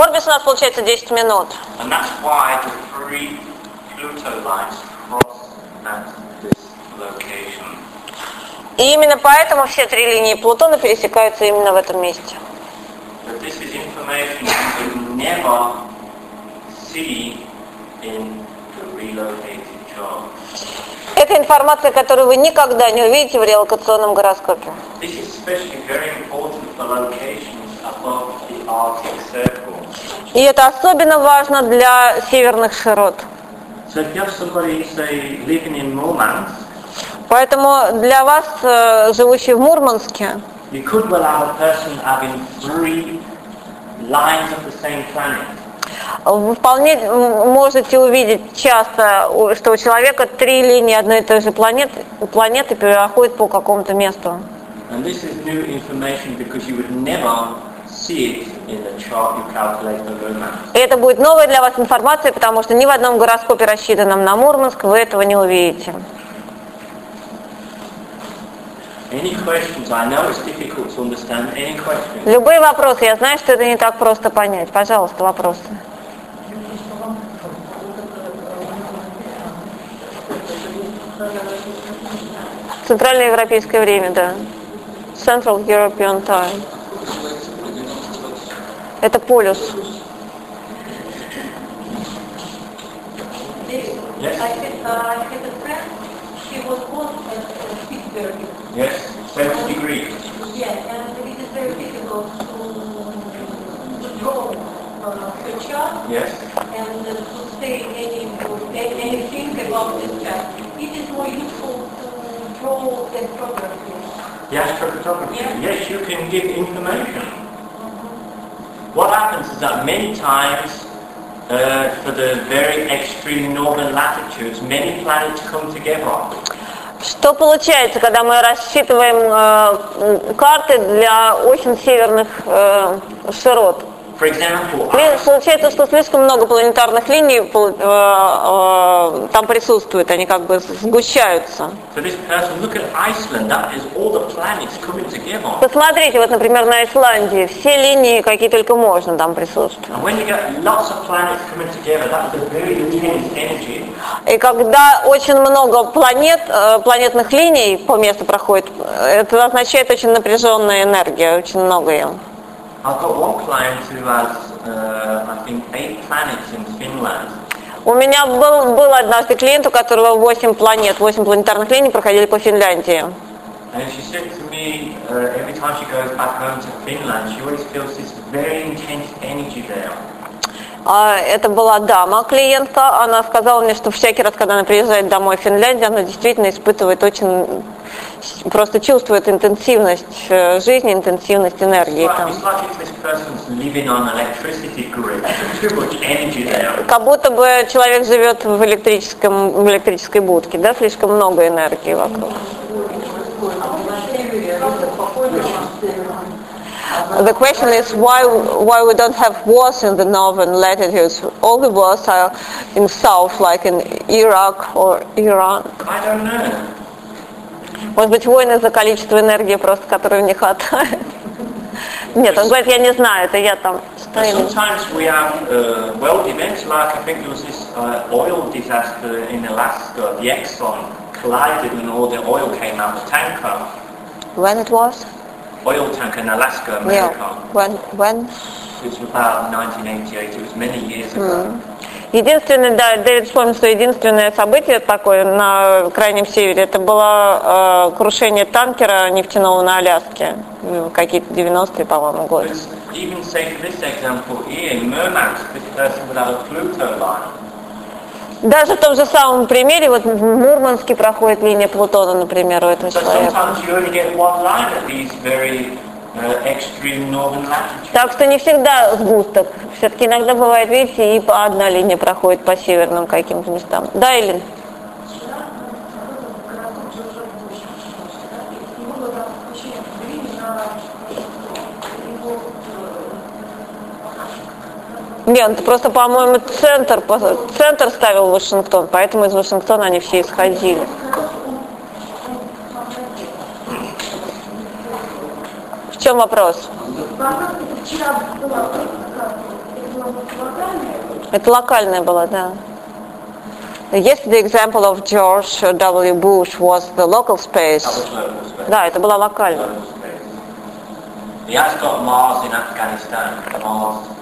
Орбис у нас получается 10 минут. И именно поэтому все три линии Плутона пересекаются именно в этом месте. Это информация, которую вы никогда не увидите в релокационном гороскопе. This is especially very important for locations above. И это особенно важно для северных широт. Поэтому для вас, э, живущие в Мурманске, вы вполне можете увидеть часто, что у человека три линии одной и той же планеты, планеты переходят по какому-то месту. And this is new information because you would never И это будет новая для вас информация, потому что ни в одном гороскопе, рассчитанном на Мурманск, вы этого не увидите. Любые вопросы, я знаю, что это не так просто понять. Пожалуйста, вопросы. Центральноевропейское время, да. Central European Time. Это полюс. Yes. I had, uh, I had a friend, she was born at uh, Pittsburgh. Yes. 70 degrees. Yeah, and it is very difficult to, to draw uh, her chart Yes. and uh, to say any, any- anything about this chart. It is more useful to draw the photography. The astrophotography. Yeah. Yes, you can give information. What happens is that many times, uh, for the very extreme northern latitudes, many planets come together. Что получается, когда мы рассчитываем э, карты для очень северных э, широт? Example, Получается, что слишком много планетарных линий э, э, там присутствует, они как бы сгущаются. Посмотрите, вот, например, на Исландии, все линии, какие только можно, там присутствуют. И когда очень много планет, э, планетных линий по месту проходит, это означает очень напряженная энергия, очень много ее. I've got one client who has, uh, I think, eight planets in Finland. У меня был, был однажды клиент, у которого 8 планет, 8 планетарных линий проходили по Финляндии. Uh, Finland, А, Это была дама, клиентка. Она сказала мне, что всякий раз, когда она приезжает домой в Финляндию, она действительно испытывает очень, просто чувствует интенсивность э, жизни, интенсивность энергии там. Как будто бы человек живет в, электрическом, в электрической будке, да, слишком много энергии вокруг. The question is why why we don't have wars in the northern latitudes. All the wars are in south, like in Iraq or Iran. I don't know. Может быть, войны за количество энергии просто, которой не хватает. Нет, он говорит, я не знаю, это я там But стою. sometimes we have uh, world events like I think there was this uh, oil disaster in Alaska. The Exxon collided and all the oil came out the tanker. When it was? Oil tanker in Alaska, Yeah. America. When? When? It was about 1988. It was many years ago. Единственное, да, Дэвид вспомнил, что единственное событие такое на крайнем севере, это было э, крушение танкера нефтяного на Аляске, в какие-то 90-е, по-моему, годы. Даже в том же самом примере, вот в Мурманске проходит линия Плутона, например, у этого человека. uh. Так что не всегда сгусток. Все-таки иногда бывает, видите, и по одна линия проходит по северным каким-то местам. Да, Элин? Нет, это просто, по-моему, центр, центр ставил Вашингтон, поэтому из Вашингтона они все исходили. В чем вопрос? Это локальная, была, да. Yesterday example of George W. Bush was the local space. Да, это была локальная. Local space. He has got Mars in Afghanistan. Mars.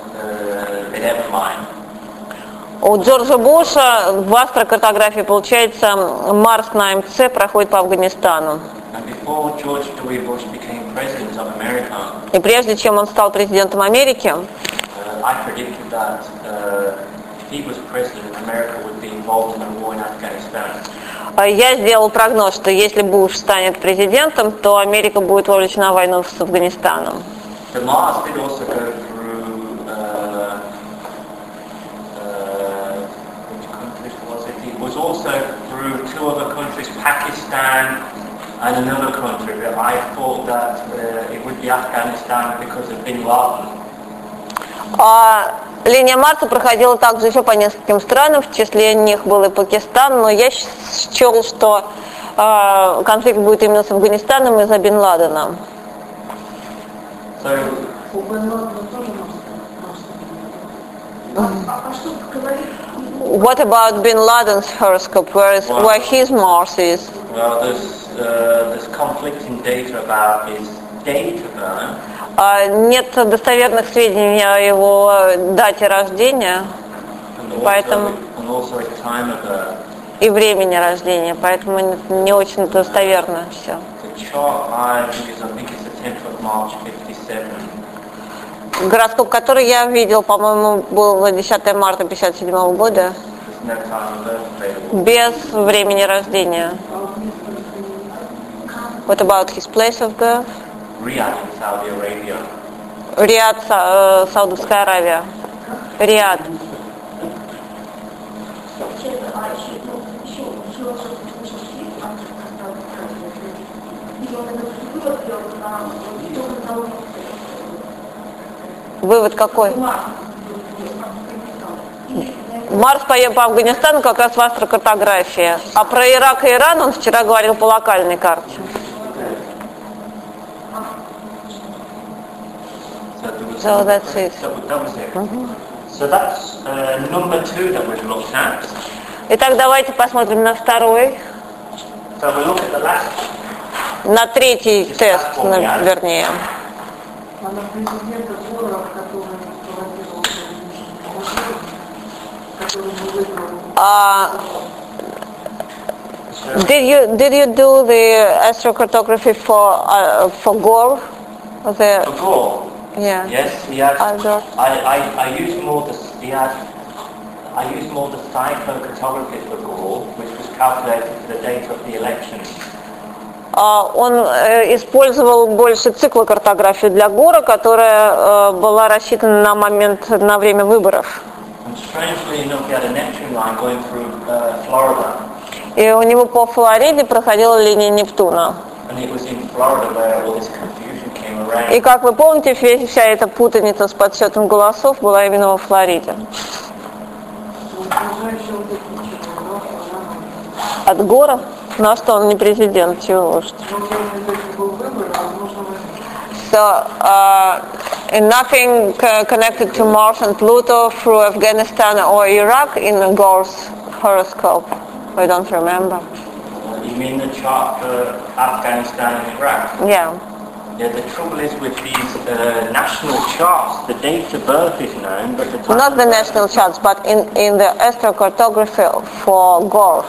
У Джорджа Буша в астрокартографии получается Марс на МЦ проходит по Афганистану. И прежде чем он стал президентом Америки, Afghanistan. э, я сделал прогноз, что если Буш станет президентом, то Америка будет вовлечена в войну с Афганистаном. The Mars did also go through, uh, uh, which countries was it? It was also through two other countries, Pakistan and another country. But I thought that uh, it would be Afghanistan because of Bin Laden. А линия Марса проходила также еще по нескольким странам, в числе них был и Пакистан, но я счел, что э, конфликт будет именно с Афганистаном из-за Бен Ладена. So у Бен Ладена тоже Марс. А, а что говорит? What about Bin Laden's horoscope? Where is where his Mars is? Well, there's, uh, there's conflicting data about his date of birth А, Нет достоверных сведений о его дате рождения also, Поэтому- и времени рождения, поэтому не- не очень достоверно все. The chart I use, I think it's the 10th of March 57. Гороскоп, который я видел, по-моему, был на 10 марта 57 года, без времени рождения. What about his place of birth? Riyadh Saudi Arabia. Риад, Са- э, Саудовская Аравия. Риад. Честно, а еще, ну, еще, еще что-то слышали, а, и он это вывод делал на, и только на улице. Вывод какой? Марс. Поем по Афганистану как раз в астрокартографии. А про Ирак и Иран он вчера говорил по локальной карте. So. Итак, давайте посмотрим на второй, So we look at the last на третий тест, вернее Борова, который проводил который мы А, did you did you do the astrocartography for uh, for Gore? The for Gore. yeah. Yes, had. Aldo. I, I, I used more the he had. I used more the cyclocartography for Gore, which was calculated for the date of the election. А, Он э, использовал больше циклокартографию для Гора, которая э, была рассчитана на момент на время выборов. And strangely enough, he had a Neptune line going through uh, Florida, И у него по Флориде проходила линия Нептуна. and it was in Florida where all this confusion came around. И как вы помните, вся эта путаница с подсчетом голосов была именно во Флориде. Ну, да, От Гора? Ну а что, он не президент, чего уж. Вы So, uh, and nothing co- connected to Mars and Pluto through Afghanistan or Iraq in Gore's horoscope. I don't remember. You mean the chart for Afghanistan and Iraq? Yeah. Yeah, the trouble is with these uh, national charts, the date of birth is known, but the time Not the national charts, but in, in the astrocartography for Gore.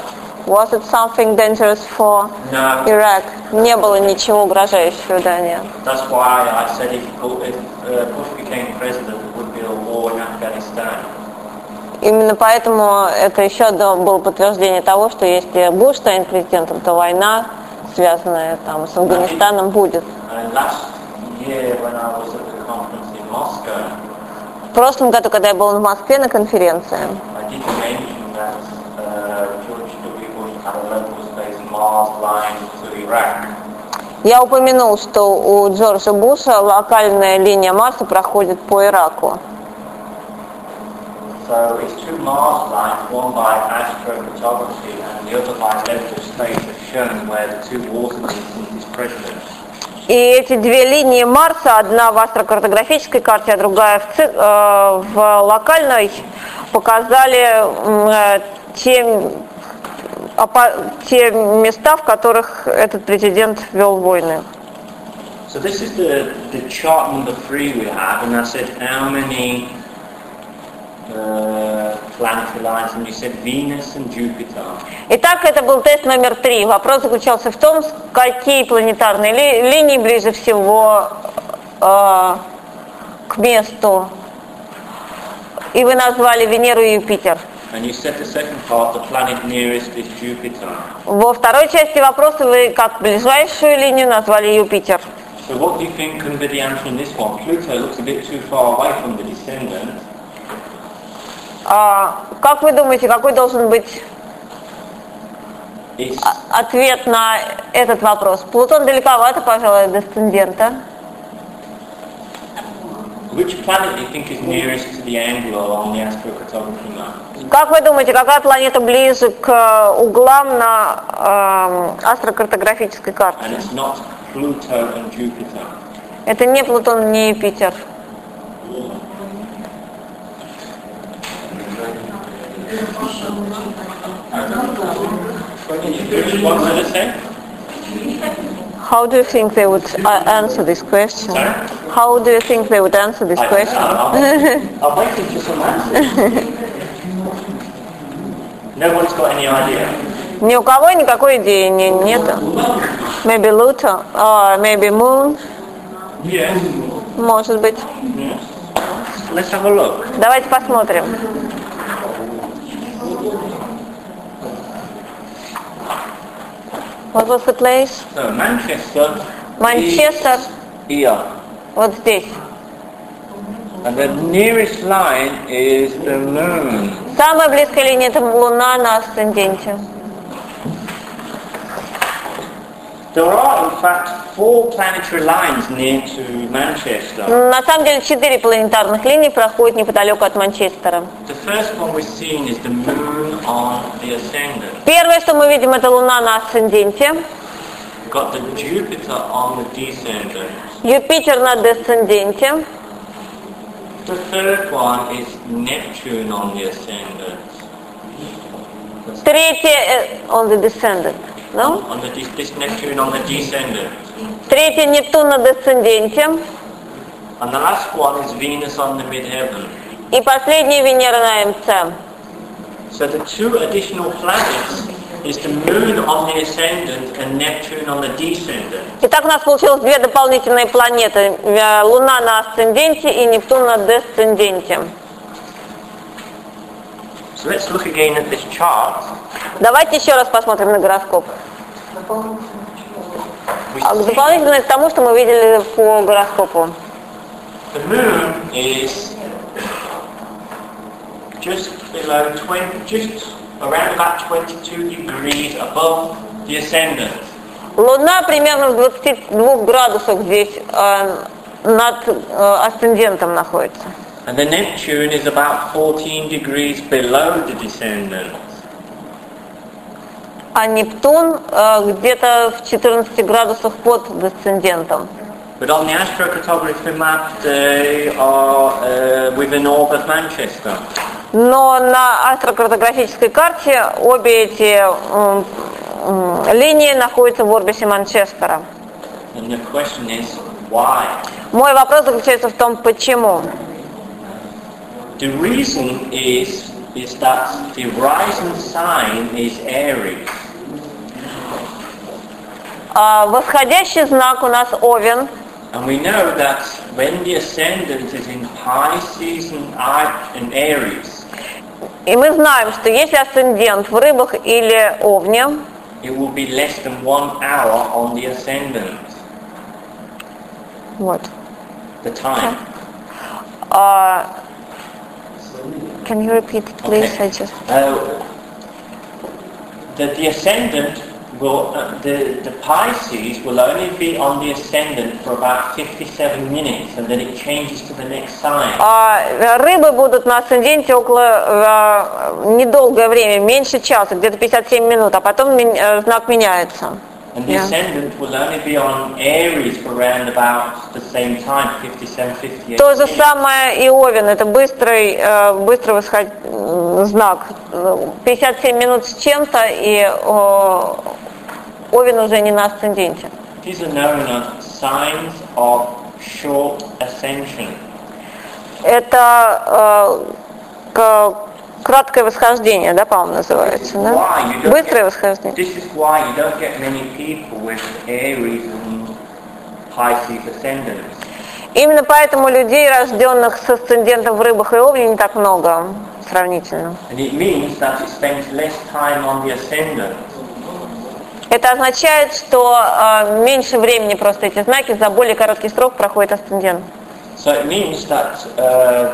Was it something dangerous for No. Iraq? Не было ничего угрожающего, да, нет. That's why I said if, uh, Bush became president, there would be a war in Afghanistan. Именно поэтому это еще одно было подтверждение того, что если Буш станет президентом, то война, связанная там с Афганистаном, будет. В прошлом году, когда я был в Москве на конференции, I did mention that uh, George W. Bush had a local space Mars line to Iraq. Я упомянул, что у Джорджа Буша локальная линия Марса проходит по Ираку. So it's two Mars lines, one by astrophotography and the other by local space, have shown where the two water systems is president. И эти две линии Марса, одна в астрокартографической карте, а другая в, ци- э, в локальной, показали э, те, опа- те места, в которых этот президент вел войны. So this is the, the chart number three we have, and I said how many uh, planetary lines, and you said Venus and Jupiter. Итак, это был тест номер три. Вопрос заключался в том, какие планетарные ли- линии ближе всего э, к месту. И вы назвали Венеру и Юпитер. Во второй части вопроса вы как ближайшую линию назвали Юпитер. So what do you think can be the answer in this one? Pluto looks a bit too far away from the descendant. А, как вы думаете, какой должен быть ответ на этот вопрос? Плутон далековато, пожалуй, от десцендента. Which planet do you think is nearest to the angular on the astrocartography map? Как вы думаете, какая планета ближе к э, углам на эм, астрокартографической карте? And it's not Pluto and Jupiter. Это не Плутон, не Юпитер. What did I say? How do you think they would uh, answer this question? Sorry? How do you think they would answer this I don't question? know. I'm waiting for some answers. no one's got any idea. Ни у кого никакой идеи не, нет. Maybe Pluto, or maybe Moon, Yes. может быть. yes. Let's have a look. Давайте посмотрим. What was the place? So Manchester. Is Here. вот здесь. And the nearest line is the moon. Самая близкая линия это Луна на асценденте. There are, in fact, four planetary lines near to Manchester. На самом деле четыре планетарных линии проходят неподалеку от Манчестера. The first one we're seeing is the moon on the ascendant. Первое, что мы видим, это Луна на асценденте, We've got the Jupiter on the descendant. Юпитер на десценденте, The third one is Neptune on the ascendant. третье э, on the descendant, No? On the de- this Neptune on the descendant. третье Нептун на десценденте And the last one is Venus on the midheaven. и последняя Венера на МЦ. So the two additional planets is the moon on the ascendant and Neptune on the descendant. Итак, у нас получилось две дополнительные планеты. Э, Луна на асценденте и Нептун на десценденте. So let's look again at this chart. Давайте еще раз посмотрим на гороскоп. А Дополнительно к тому, что мы видели по гороскопу. the moon is just below 20, just around about 22 degrees above the ascendant. Луна примерно в 22 градусах здесь э, над э, асцендентом находится. And the Neptune is about 14 degrees below the descendant. А Нептун э, где-то в 14 градусах под десцендентом. But on the astrocartography map, they are uh, within orbit Manchester. Но на астрокартографической карте обе эти линии находятся в орбисе Манчестера. And the question is, why? Мой вопрос заключается в том, почему. The reason is is that the rising sign is Aries. А, восходящий знак у нас Овен, And we know that when the ascendant is in Pisces and Ar- and Aries, и мы знаем, что если асцендент в рыбах или Овне, it will be less than one hour on the ascendant, вот, the time. а, can you repeat it, please? Okay. I just Uh, the, the ascendant will, uh, the, the Pisces will only be on the ascendant for about 57 minutes and then it changes to the next sign. А, рыбы будут на асценденте около э, недолгое время, меньше часа, где-то 57 минут, а потом э, знак меняется. And the Yeah. ascendant will only be on Aries for around about the same time, 57, 58. То же самое и Овен, это быстрый, э, быстрый восход- м, знак. Ну, 57 минут с чем-то, и о, Овен уже не на асценденте. These are known as signs of short ascension. Это э, к- краткое восхождение, да, по-моему, называется, да? Быстрое восхождение. Именно поэтому людей, рожденных с асцендентом в рыбах и овне, не так много сравнительно. Это означает, что э, меньше времени просто эти знаки за более короткий срок проходит асцендент. So it means that uh,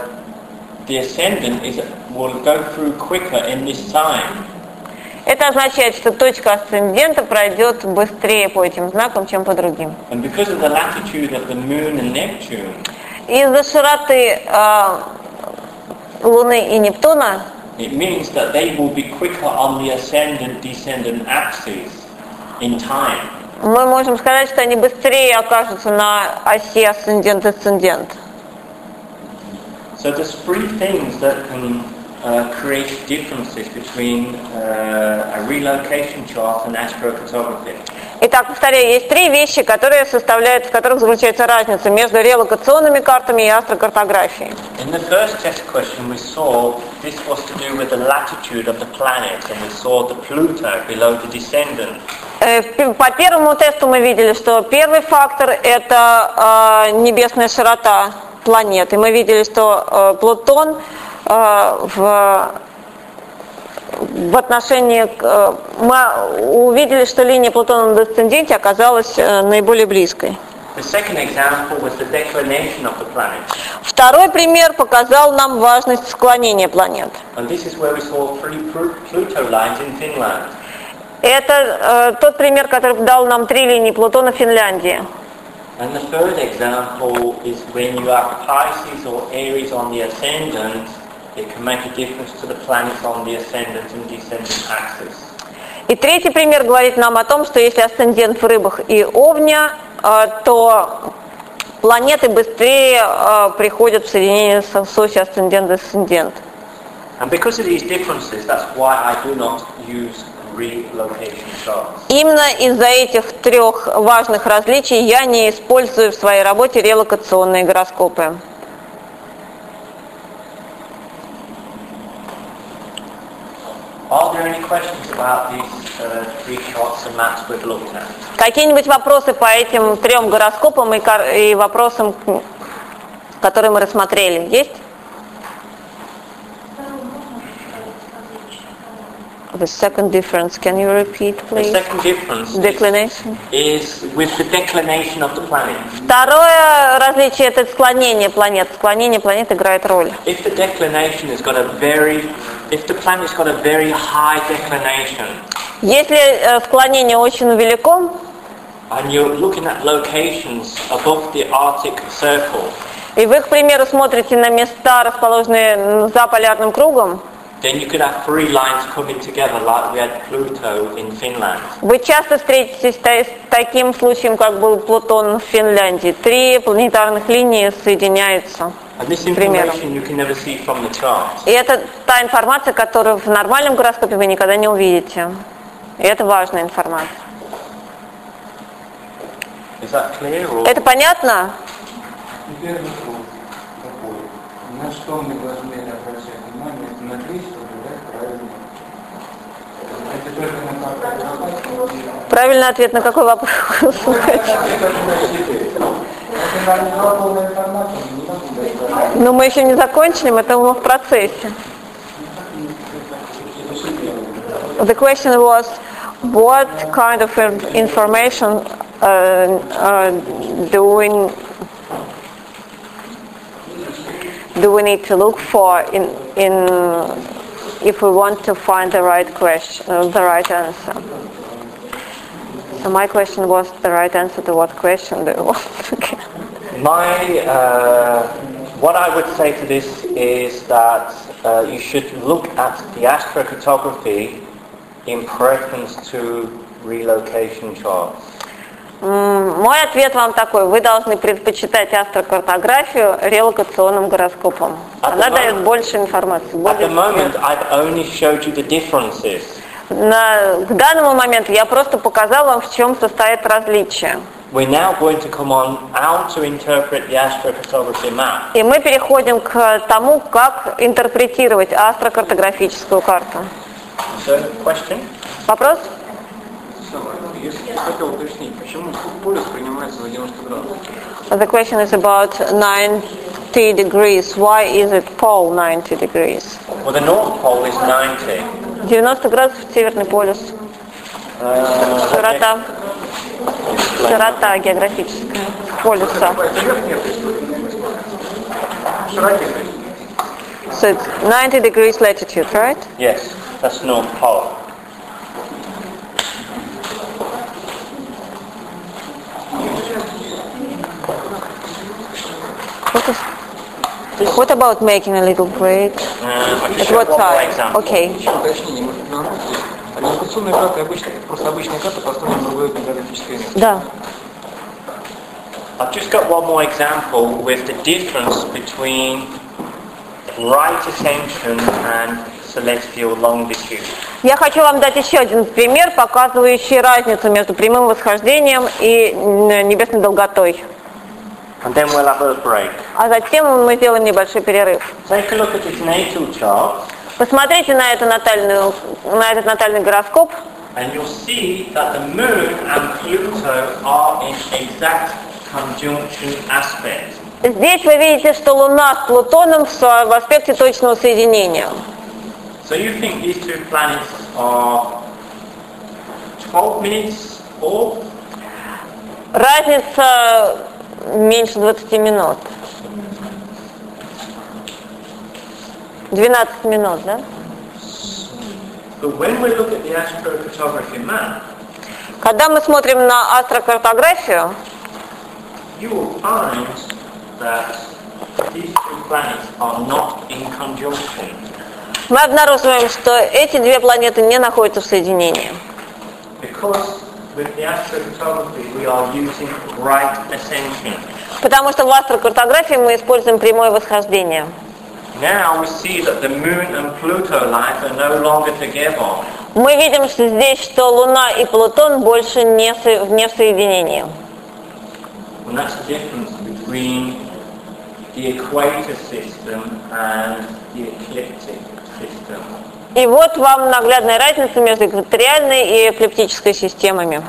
the ascendant is, will go through quicker in this time. Это означает, что точка асцендента пройдет быстрее по этим знакам, чем по другим. And because of the latitude of the moon and Neptune, Из-за широты э, Луны и Нептуна it means that they will be quicker on the ascendant-descendant axes in time. мы можем сказать, что они быстрее окажутся на оси асцендент-асцендент. So there's three things that can uh, create differences between uh, a relocation chart and astrophotography. Итак, повторяю, есть три вещи, которые составляют, в которых заключается разница между релокационными картами и астрокартографией. In the first test question we saw this was to do with the latitude of the planet and we saw the Pluto below the descendant. Э, По первому тесту мы видели, что первый фактор – это э, небесная широта планеты. Мы видели, что э, Плутон в, в отношении... э, мы увидели, что линия Плутона на десценденте оказалась э, наиболее близкой. Второй пример показал нам важность склонения планет. Это э, тот пример, который дал нам три линии Плутона в Финляндии. And the third example is when you have Pisces or Aries on the ascendant, it can make a difference to the planets on the ascendant and descendant axis. И третий пример говорит нам о том, что если асцендент в рыбах и овня, э, то планеты быстрее э, приходят в соединение с осью асцендент-асцендент. And because of these differences, that's why I do not use relocation charts. Именно из-за этих трех важных различий я не использую в своей работе релокационные гороскопы. Are there any questions about these uh, three charts and maps we've looked at? Какие-нибудь вопросы по этим трем гороскопам и, и вопросам, которые мы рассмотрели, есть? The second difference, can you repeat, The please? second difference Declination. is with the declination of the planet. Второе различие – это склонение планет. Склонение планет играет роль. If the declination has got a very, if the planet's got a very high declination, Если э, склонение очень велико, and you're looking at locations above the Arctic Circle, и вы, к примеру, смотрите на места, расположенные за полярным кругом, then you could have three lines coming together like we had Pluto in Finland. вы часто встретитесь с таким случаем, как был Плутон в Финляндии. Три планетарных линии соединяются. Chart. И это та информация, которую в нормальном гороскопе вы никогда не увидите. И это важная информация. Is that clear? Or? Это понятно? На что мы должны обращать внимание, смотреть, чтобы дать правильный Это только на карту. Правильный ответ на какой вопрос? Но мы еще не закончили, мы это мы в процессе. The question was, what kind of information uh, uh, do we do we need to look for in in if we want to find the right question, uh, the right answer? So my question was the right answer to what question do you want? Okay. My, uh, what I would say to this is that uh, you should look at the astrocartography in preference to relocation charts. Мой ответ вам такой. Вы должны предпочитать астрокартографию релокационным гороскопам. Она дает больше информации. At the moment, I've only showed you the differences. На, к данному моменту я просто показал вам, в чем состоит различие. We're now going to come on how to interpret the astrophotography map. И мы переходим к тому, как интерпретировать астрокартографическую карту. So, question? Вопрос? Я хотел уточнить, почему полюс принимается за 90 градусов? The question is about 90 degrees. Why is it pole 90 degrees? Well, the North Pole is 90. 90 градусов северный полюс. Uh, Широта. Широта географическая полюса. Это верхняя широте. So it's 90 degrees latitude, right? Yes, that's North Pole. What, is, what about making a little break? Uh, I can At show what one more time? example. Okay. Еще уточнение, может, на английском. Ориентационные карты обычно, просто обычная карта построена на другое географическое место. Да. I've just got one more example with the difference between right ascension and celestial longitude. Я хочу вам дать еще один пример, показывающий разницу между прямым восхождением и небесной долготой. And then we'll have a break. А затем мы сделаем небольшой перерыв. Take a look at this natal chart Посмотрите на, эту натальную, на этот натальный гороскоп, and you'll see that the moon and Pluto are in exact conjunction aspect. Здесь вы видите, что Луна с Плутоном в, аспекте точного соединения. So you think these two planets are 12 minutes off? Разница меньше 20 минут. 12 минут, да? But when we look at the astrophotography map, Когда мы смотрим на астрокартографию, you will find that these two planets are not in conjunction. мы обнаруживаем, что эти две планеты не находятся в соединении. Because with the astrophotography we are using right ascension. Потому что в астрокартографии мы используем прямое восхождение. Now we see that the moon and Pluto lines are no longer together. Мы видим что здесь, что Луна и Плутон больше не, со- не в соединении. And that's the difference between the equator system and the ecliptic system. И вот вам наглядная разница между экваториальной и эклиптической системами.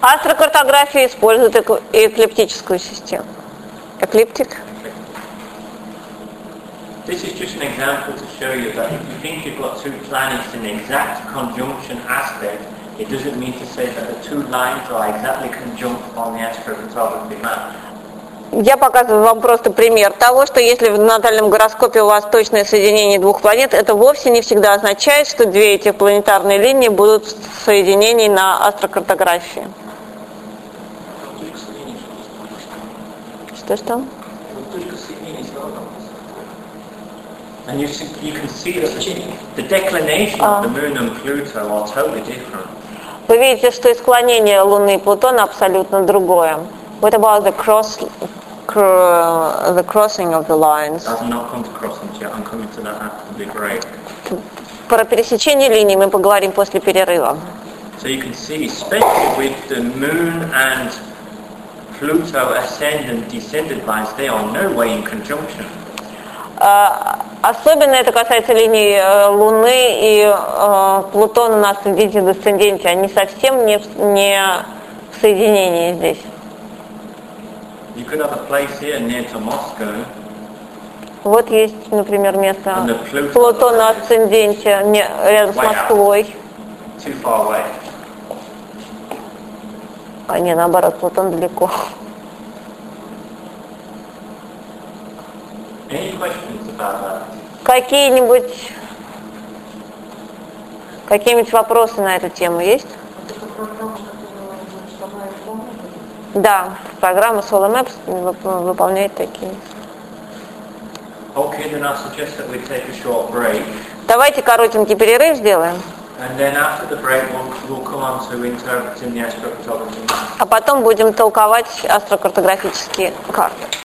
Астрокартография использует эк- эклиптическую систему. Эклиптик? This is just an example to show you that if you think you've got two planets in exact conjunction aspect, it doesn't mean to say that the two lines are exactly conjunct on the astrophotography map. Я показываю вам просто пример того, что если в натальном гороскопе у вас точное соединение двух планет, это вовсе не всегда означает, что две эти планетарные линии будут в соединении на астрокартографии. Что-что? Слова там. And you, see, you can see that the, the declination of the moon and Pluto are totally different. Вы видите, что и склонение Луны и Плутона абсолютно другое. What about the cross, cr- the crossing of the lines? I've not come to crossings yet. I'm coming to that after the break. Про пересечение линий мы поговорим после перерыва. So you can see, especially with the moon and Pluto ascendant descendant lines, they are no way in conjunction. А, Особенно это касается линий э, Луны и э, Плутона на асценденте и десценденте. Они совсем не, в- не в соединении здесь. You could have a place here near to Moscow, Вот есть, например, место Плутона на асценденте не- рядом с. Москвой. too far away. А не, наоборот, Плутон далеко. Any questions about that? Какие-нибудь какие-нибудь вопросы на эту тему есть? Да, программа Solar Maps вып- выполняет такие. Okay, then I suggest that we take a short break. Давайте коротенький перерыв сделаем, And then after the break, we'll, come on to interpreting the astrocartography а потом будем толковать астрокартографические карты.